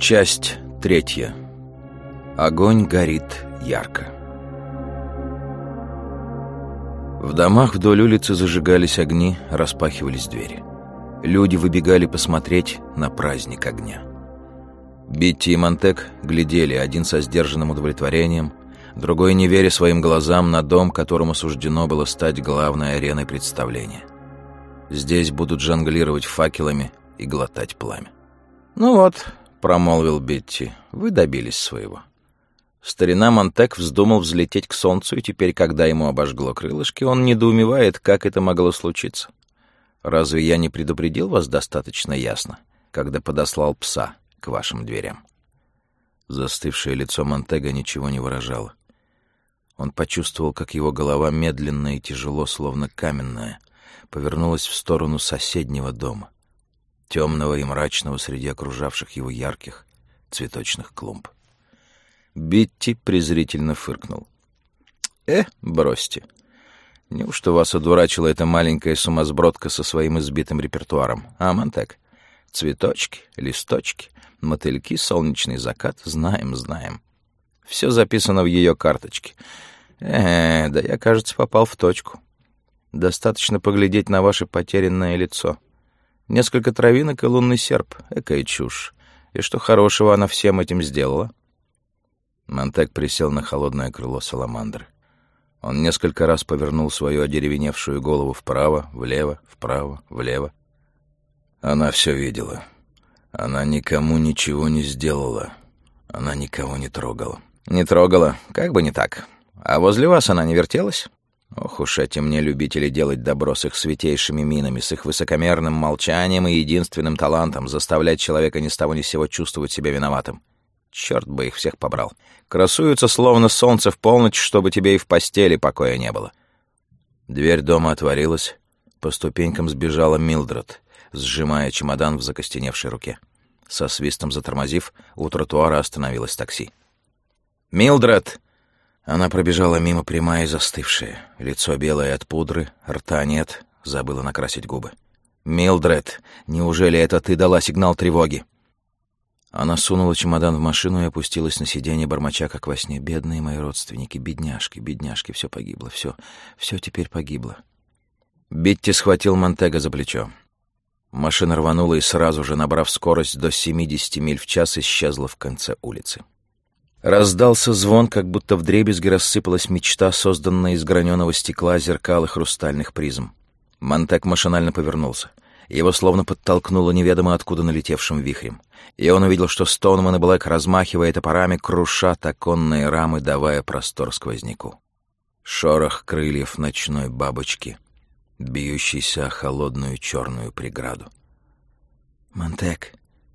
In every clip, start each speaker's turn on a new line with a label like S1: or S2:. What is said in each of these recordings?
S1: Часть третья. Огонь горит ярко. В домах вдоль улицы зажигались огни, распахивались двери. Люди выбегали посмотреть на праздник огня. Битти и Монтек глядели, один со сдержанным удовлетворением, другой, не веря своим глазам, на дом, которому суждено было стать главной ареной представления. Здесь будут жонглировать факелами и глотать пламя. «Ну вот», — промолвил Битти, — «вы добились своего». Старина Монтек вздумал взлететь к солнцу, и теперь, когда ему обожгло крылышки, он недоумевает, как это могло случиться. Разве я не предупредил вас достаточно ясно, когда подослал пса к вашим дверям?» Застывшее лицо Монтега ничего не выражало. Он почувствовал, как его голова медленно и тяжело, словно каменная, повернулась в сторону соседнего дома, темного и мрачного среди окружавших его ярких цветочных клумб. Битти презрительно фыркнул. «Э, бросьте. Неужто вас одурачила эта маленькая сумасбродка со своим избитым репертуаром? А, Монтек? Цветочки, листочки, мотыльки, солнечный закат. Знаем, знаем. Все записано в ее карточке. Э, да я, кажется, попал в точку. Достаточно поглядеть на ваше потерянное лицо. Несколько травинок и лунный серп. Экая чушь. И что хорошего она всем этим сделала?» Монтек присел на холодное крыло саламандры. Он несколько раз повернул свою одеревеневшую голову вправо, влево, вправо, влево. Она все видела. Она никому ничего не сделала. Она никого не трогала. Не трогала, как бы не так. А возле вас она не вертелась? Ох уж эти мне любители делать добро с их святейшими минами, с их высокомерным молчанием и единственным талантом заставлять человека ни с того ни с сего чувствовать себя виноватым. Черт бы их всех побрал. Красуются словно солнце в полночь, чтобы тебе и в постели покоя не было. Дверь дома отворилась. По ступенькам сбежала Милдред, сжимая чемодан в закостеневшей руке. Со свистом затормозив, у тротуара остановилось такси. «Милдред!» Она пробежала мимо прямая и застывшая. Лицо белое от пудры, рта нет, забыла накрасить губы. «Милдред, неужели это ты дала сигнал тревоги?» Она сунула чемодан в машину и опустилась на сиденье, бормоча, как во сне. «Бедные мои родственники, бедняжки, бедняжки, все погибло, все, все теперь погибло». Битти схватил Монтега за плечо. Машина рванула и сразу же, набрав скорость до 70 миль в час, исчезла в конце улицы. Раздался звон, как будто в дребезги рассыпалась мечта, созданная из граненого стекла, зеркал и хрустальных призм. Монтек машинально повернулся. Его словно подтолкнуло неведомо откуда налетевшим вихрем. И он увидел, что Стоунман и Блэк, размахивая топорами, крушат оконные рамы, давая простор сквозняку. Шорох крыльев ночной бабочки, бьющийся о холодную черную преграду. «Монтек,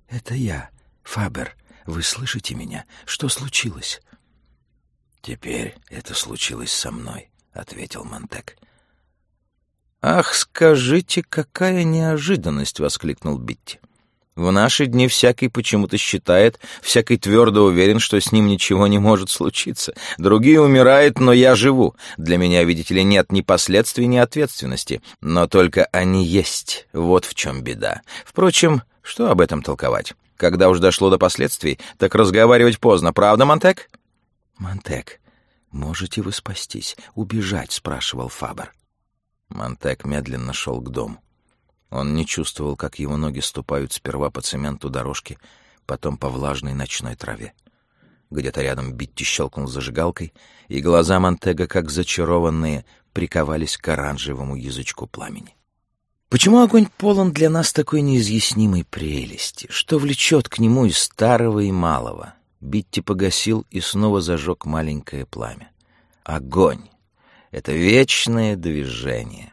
S1: это я, Фабер. Вы слышите меня? Что случилось?» «Теперь это случилось со мной», — ответил Монтек. «Ах, скажите, какая неожиданность!» — воскликнул Битти. «В наши дни всякий почему-то считает, всякий твердо уверен, что с ним ничего не может случиться. Другие умирают, но я живу. Для меня, видите ли, нет ни последствий, ни ответственности. Но только они есть. Вот в чем беда. Впрочем, что об этом толковать? Когда уж дошло до последствий, так разговаривать поздно, правда, Монтек?» «Монтек, можете вы спастись, убежать?» — спрашивал Фабер. Монтек медленно шел к дому. Он не чувствовал, как его ноги ступают сперва по цементу дорожки, потом по влажной ночной траве. Где-то рядом Битти щелкнул зажигалкой, и глаза Монтега, как зачарованные, приковались к оранжевому язычку пламени. Почему огонь полон для нас такой неизъяснимой прелести? Что влечет к нему и старого, и малого? Битти погасил и снова зажег маленькое пламя. Огонь! Это вечное движение.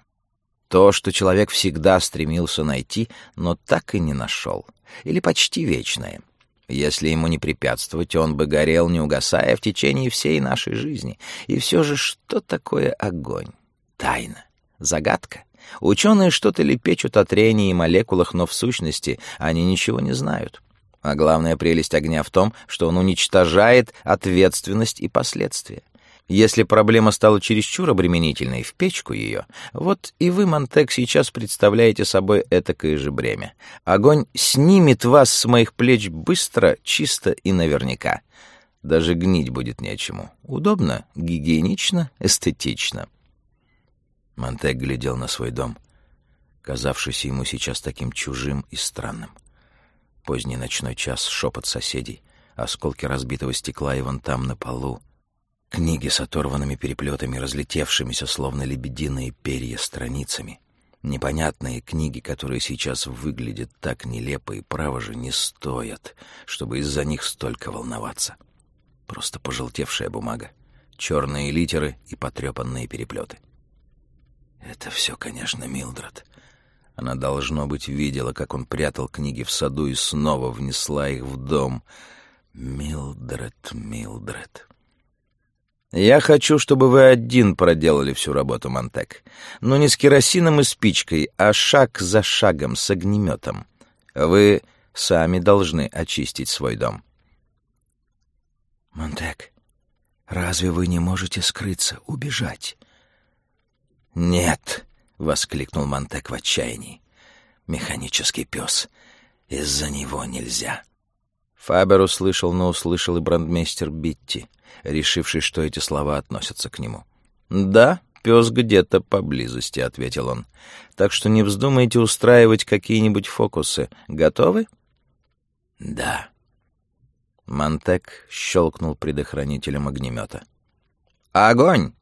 S1: То, что человек всегда стремился найти, но так и не нашел. Или почти вечное. Если ему не препятствовать, он бы горел, не угасая, в течение всей нашей жизни. И все же, что такое огонь? Тайна. Загадка. Ученые что-то лепечут о трении и молекулах, но в сущности они ничего не знают. А главная прелесть огня в том, что он уничтожает ответственность и последствия. Если проблема стала чересчур обременительной, в печку ее. Вот и вы, Монтек, сейчас представляете собой этакое же бремя. Огонь снимет вас с моих плеч быстро, чисто и наверняка. Даже гнить будет нечему. Удобно, гигиенично, эстетично. Монтек глядел на свой дом, казавшийся ему сейчас таким чужим и странным. Поздний ночной час, шепот соседей, осколки разбитого стекла и вон там на полу — Книги с оторванными переплетами, разлетевшимися, словно лебединые перья, страницами. Непонятные книги, которые сейчас выглядят так нелепо и право же не стоят, чтобы из-за них столько волноваться. Просто пожелтевшая бумага, черные литеры и потрепанные переплеты. Это все, конечно, Милдред. Она, должно быть, видела, как он прятал книги в саду и снова внесла их в дом. Милдред, Милдред. Я хочу, чтобы вы один проделали всю работу, Монтек. Но не с керосином и спичкой, а шаг за шагом, с огнеметом. Вы сами должны очистить свой дом.
S2: Монтек, разве вы не можете скрыться, убежать?
S1: Нет, — воскликнул Монтек в отчаянии. Механический пес. Из-за него нельзя. Фабер услышал, но услышал и брандмейстер Битти — решивший, что эти слова относятся к нему. «Да, пес где-то поблизости», — ответил он. «Так что не вздумайте устраивать какие-нибудь фокусы. Готовы?»
S2: «Да».
S1: Монтек щелкнул предохранителем огнемета. «Огонь!»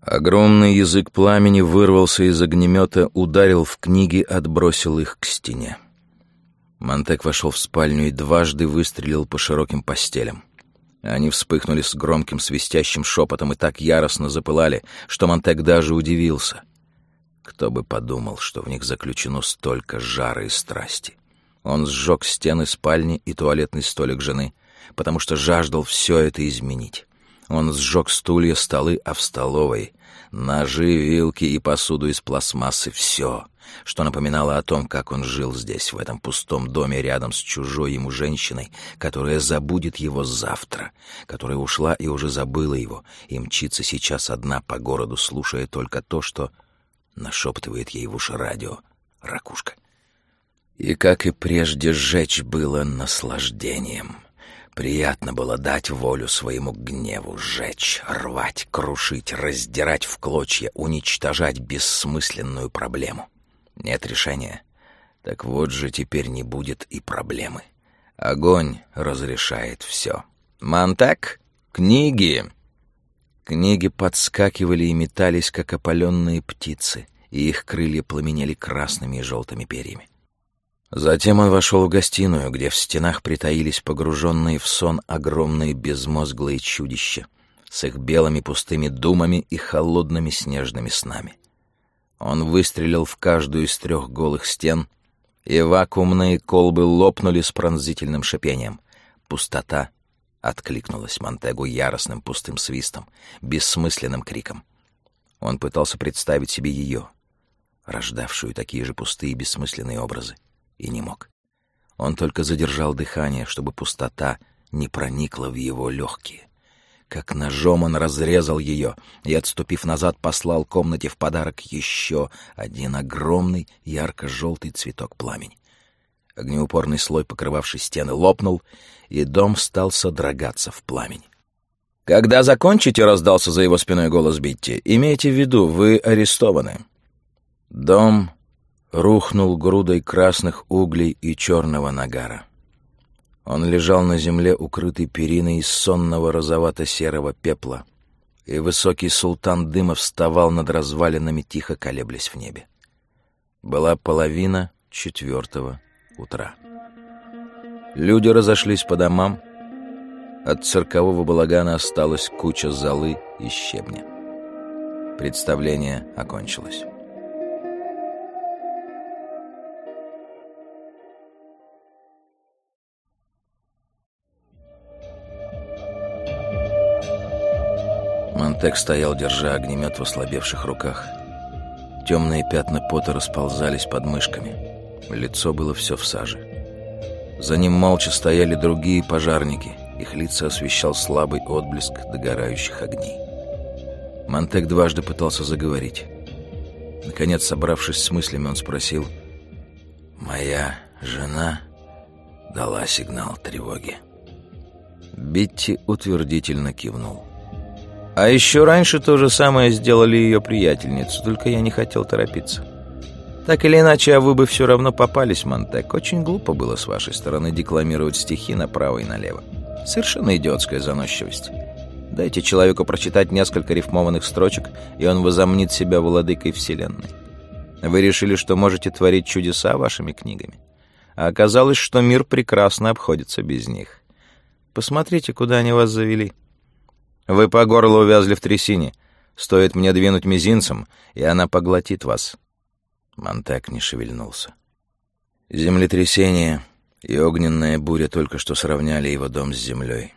S1: Огромный язык пламени вырвался из огнемета, ударил в книги, отбросил их к стене. Монтек вошел в спальню и дважды выстрелил по широким постелям. Они вспыхнули с громким свистящим шепотом и так яростно запылали, что Монтек даже удивился. Кто бы подумал, что в них заключено столько жара и страсти. Он сжег стены спальни и туалетный столик жены, потому что жаждал все это изменить. Он сжег стулья, столы, а в столовой — ножи, вилки и посуду из пластмассы — все — что напоминало о том, как он жил здесь, в этом пустом доме рядом с чужой ему женщиной, которая забудет его завтра, которая ушла и уже забыла его, и мчится сейчас одна по городу, слушая только то, что нашептывает ей в уши радио ракушка. И, как и прежде, сжечь было наслаждением. Приятно было дать волю своему гневу, сжечь, рвать, крушить, раздирать в клочья, уничтожать бессмысленную проблему. Нет решения. Так вот же теперь не будет и проблемы. Огонь разрешает все. «Монтак? Книги!» Книги подскакивали и метались, как опаленные птицы, и их крылья пламенели красными и желтыми перьями. Затем он вошел в гостиную, где в стенах притаились погруженные в сон огромные безмозглые чудища с их белыми пустыми думами и холодными снежными снами. Он выстрелил в каждую из трех голых стен, и вакуумные колбы лопнули с пронзительным шипением. Пустота откликнулась Монтегу яростным пустым свистом, бессмысленным криком. Он пытался представить себе ее, рождавшую такие же пустые и бессмысленные образы, и не мог. Он только задержал дыхание, чтобы пустота не проникла в его легкие. Как ножом он разрезал ее и, отступив назад, послал комнате в подарок еще один огромный ярко-желтый цветок пламени. Огнеупорный слой, покрывавший стены, лопнул, и дом стал содрогаться в пламени. «Когда закончите», — раздался за его спиной голос Битти, — «имейте в виду, вы арестованы». Дом рухнул грудой красных углей и черного нагара. Он лежал на земле, укрытый периной из сонного розовато-серого пепла, и высокий султан дыма вставал над развалинами, тихо колеблясь в небе. Была половина четвертого утра. Люди разошлись по домам. От циркового балагана осталась куча золы и щебня. Представление окончилось. Монтек стоял, держа огнемет в ослабевших руках. Темные пятна пота расползались под мышками. Лицо было все в саже. За ним молча стояли другие пожарники, Их лица освещал слабый отблеск догорающих огней. Монтек дважды пытался заговорить. Наконец, собравшись с мыслями, он спросил, «Моя жена дала сигнал тревоги». Битти утвердительно кивнул. А еще раньше то же самое сделали ее приятельницы, только я не хотел торопиться. Так или иначе, а вы бы все равно попались, Монтек. Очень глупо было с вашей стороны декламировать стихи направо и налево. Совершенно идиотская заносчивость. Дайте человеку прочитать несколько рифмованных строчек, и он возомнит себя владыкой вселенной. Вы решили, что можете творить чудеса вашими книгами. А оказалось, что мир прекрасно обходится без них. Посмотрите, куда они вас завели. Вы по горло увязли в трясине. Стоит мне двинуть мизинцем, и она поглотит вас. Монтек не шевельнулся. Землетрясение и огненная буря только что сравняли его дом с землей.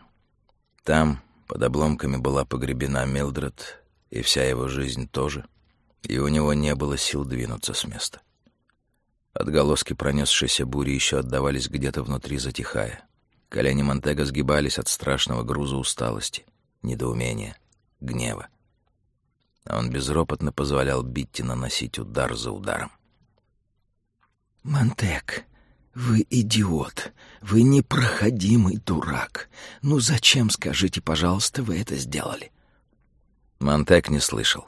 S1: Там, под обломками, была погребена Милдред, и вся его жизнь тоже, и у него не было сил двинуться с места. Отголоски пронесшейся бури еще отдавались где-то внутри, затихая. Колени Монтега сгибались от страшного груза усталости, недоумения, гнева. Он безропотно позволял Битти наносить удар за ударом.
S2: «Монтек, вы идиот, вы непроходимый дурак. Ну зачем, скажите, пожалуйста, вы это сделали?»
S1: Монтек не слышал.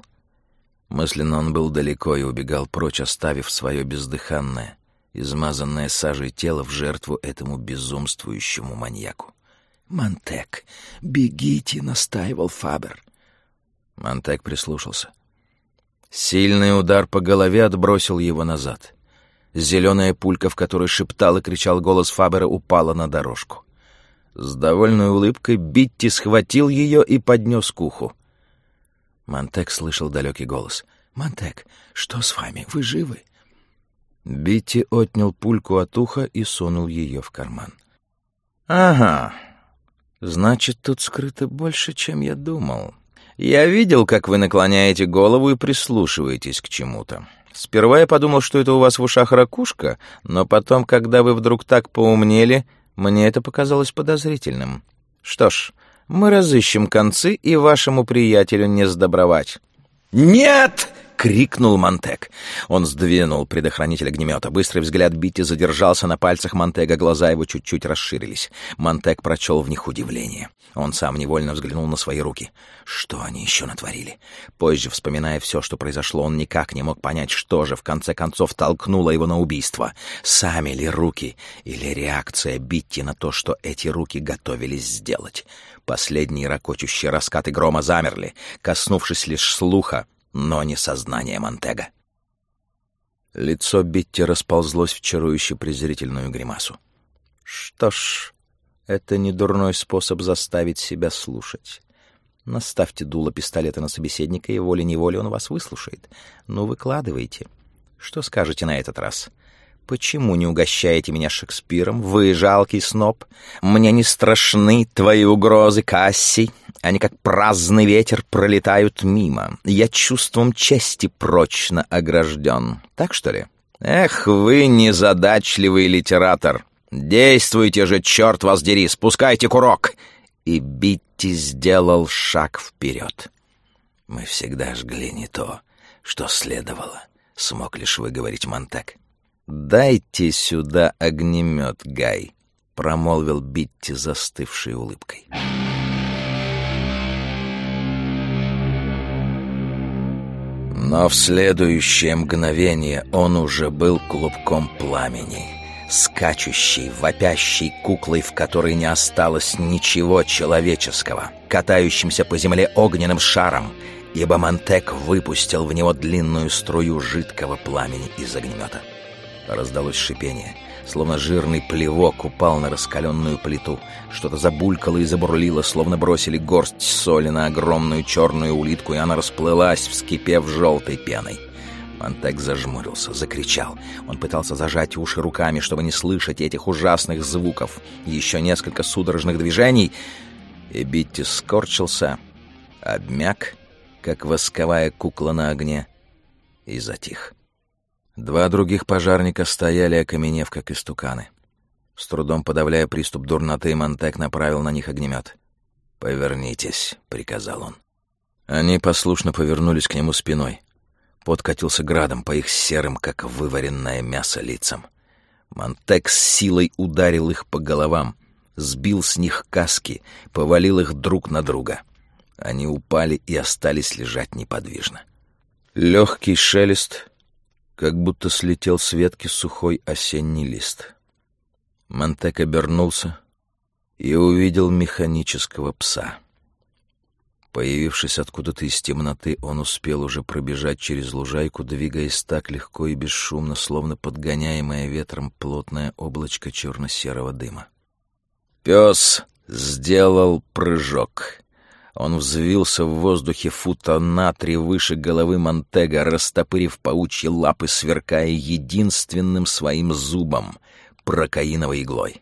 S1: Мысленно он был далеко и убегал прочь, оставив свое бездыханное, измазанное сажей тело в жертву этому безумствующему маньяку.
S2: «Монтек, бегите!» — настаивал Фабер.
S1: Монтек прислушался. Сильный удар по голове отбросил его назад. Зеленая пулька, в которой шептал и кричал голос Фабера, упала на дорожку. С довольной улыбкой Битти схватил ее и поднес к уху. Монтек слышал далекий голос.
S2: «Монтек, что с вами? Вы живы?»
S1: Битти отнял пульку от уха и сунул ее в карман. «Ага, значит, тут скрыто больше, чем я думал. Я видел, как вы наклоняете голову и прислушиваетесь к чему-то. Сперва я подумал, что это у вас в ушах ракушка, но потом, когда вы вдруг так поумнели, мне это показалось подозрительным. Что ж, мы разыщем концы, и вашему приятелю не сдобровать». «Нет!» Крикнул Монтек. Он сдвинул предохранитель огнемета. Быстрый взгляд Битти задержался на пальцах Монтега, глаза его чуть-чуть расширились. Монтек прочел в них удивление. Он сам невольно взглянул на свои руки. Что они еще натворили? Позже, вспоминая все, что произошло, он никак не мог понять, что же в конце концов толкнуло его на убийство. Сами ли руки или реакция Битти на то, что эти руки готовились сделать? Последние ракочущие раскаты грома замерли, коснувшись лишь слуха, но не сознание Монтега. Лицо Битти расползлось в чарующую презрительную гримасу. Что ж, это не дурной способ заставить себя слушать. Наставьте дуло пистолета на собеседника, и волей-неволей он вас выслушает. Ну, выкладывайте. Что скажете на этот раз? Почему не угощаете меня Шекспиром? Вы жалкий сноб. Мне не страшны твои угрозы, Кассий. Они, как праздный ветер, пролетают мимо. Я чувством чести прочно огражден. Так что ли? Эх, вы незадачливый литератор. Действуйте же, черт вас дери, спускайте курок. И Битти сделал шаг вперед. Мы всегда жгли не то, что следовало, смог лишь выговорить Монтек. «Дайте сюда огнемет, Гай», — промолвил Битти застывшей улыбкой. Но в следующее мгновение он уже был клубком пламени, скачущей, вопящей куклой, в которой не осталось ничего человеческого, катающимся по земле огненным шаром, ибо Монтек выпустил в него длинную струю жидкого пламени из огнемета. Раздалось шипение — Словно жирный плевок упал на раскаленную плиту. Что-то забулькало и забурлило, словно бросили горсть соли на огромную черную улитку, и она расплылась, вскипев желтой пеной. Монтек зажмурился, закричал. Он пытался зажать уши руками, чтобы не слышать этих ужасных звуков. Еще несколько судорожных движений, и Битти скорчился, обмяк, как восковая кукла на огне, и затих. Два других пожарника стояли, окаменев, как истуканы. С трудом подавляя приступ дурноты, Монтек направил на них огнемет. «Повернитесь», — приказал он. Они послушно повернулись к нему спиной. Пот катился градом по их серым, как вываренное мясо, лицам. Монтек с силой ударил их по головам, сбил с них каски, повалил их друг на друга. Они упали и остались лежать неподвижно. Легкий шелест, как будто слетел с ветки сухой осенний лист. Монтек обернулся и увидел механического пса. Появившись откуда-то из темноты, он успел уже пробежать через лужайку, двигаясь так легко и бесшумно, словно подгоняемое ветром плотное облачко черно-серого дыма. Пес сделал прыжок. Он взвился в воздухе фута на три выше головы Монтега, растопырив паучьи лапы, сверкая единственным своим зубом — прокаиновой иглой.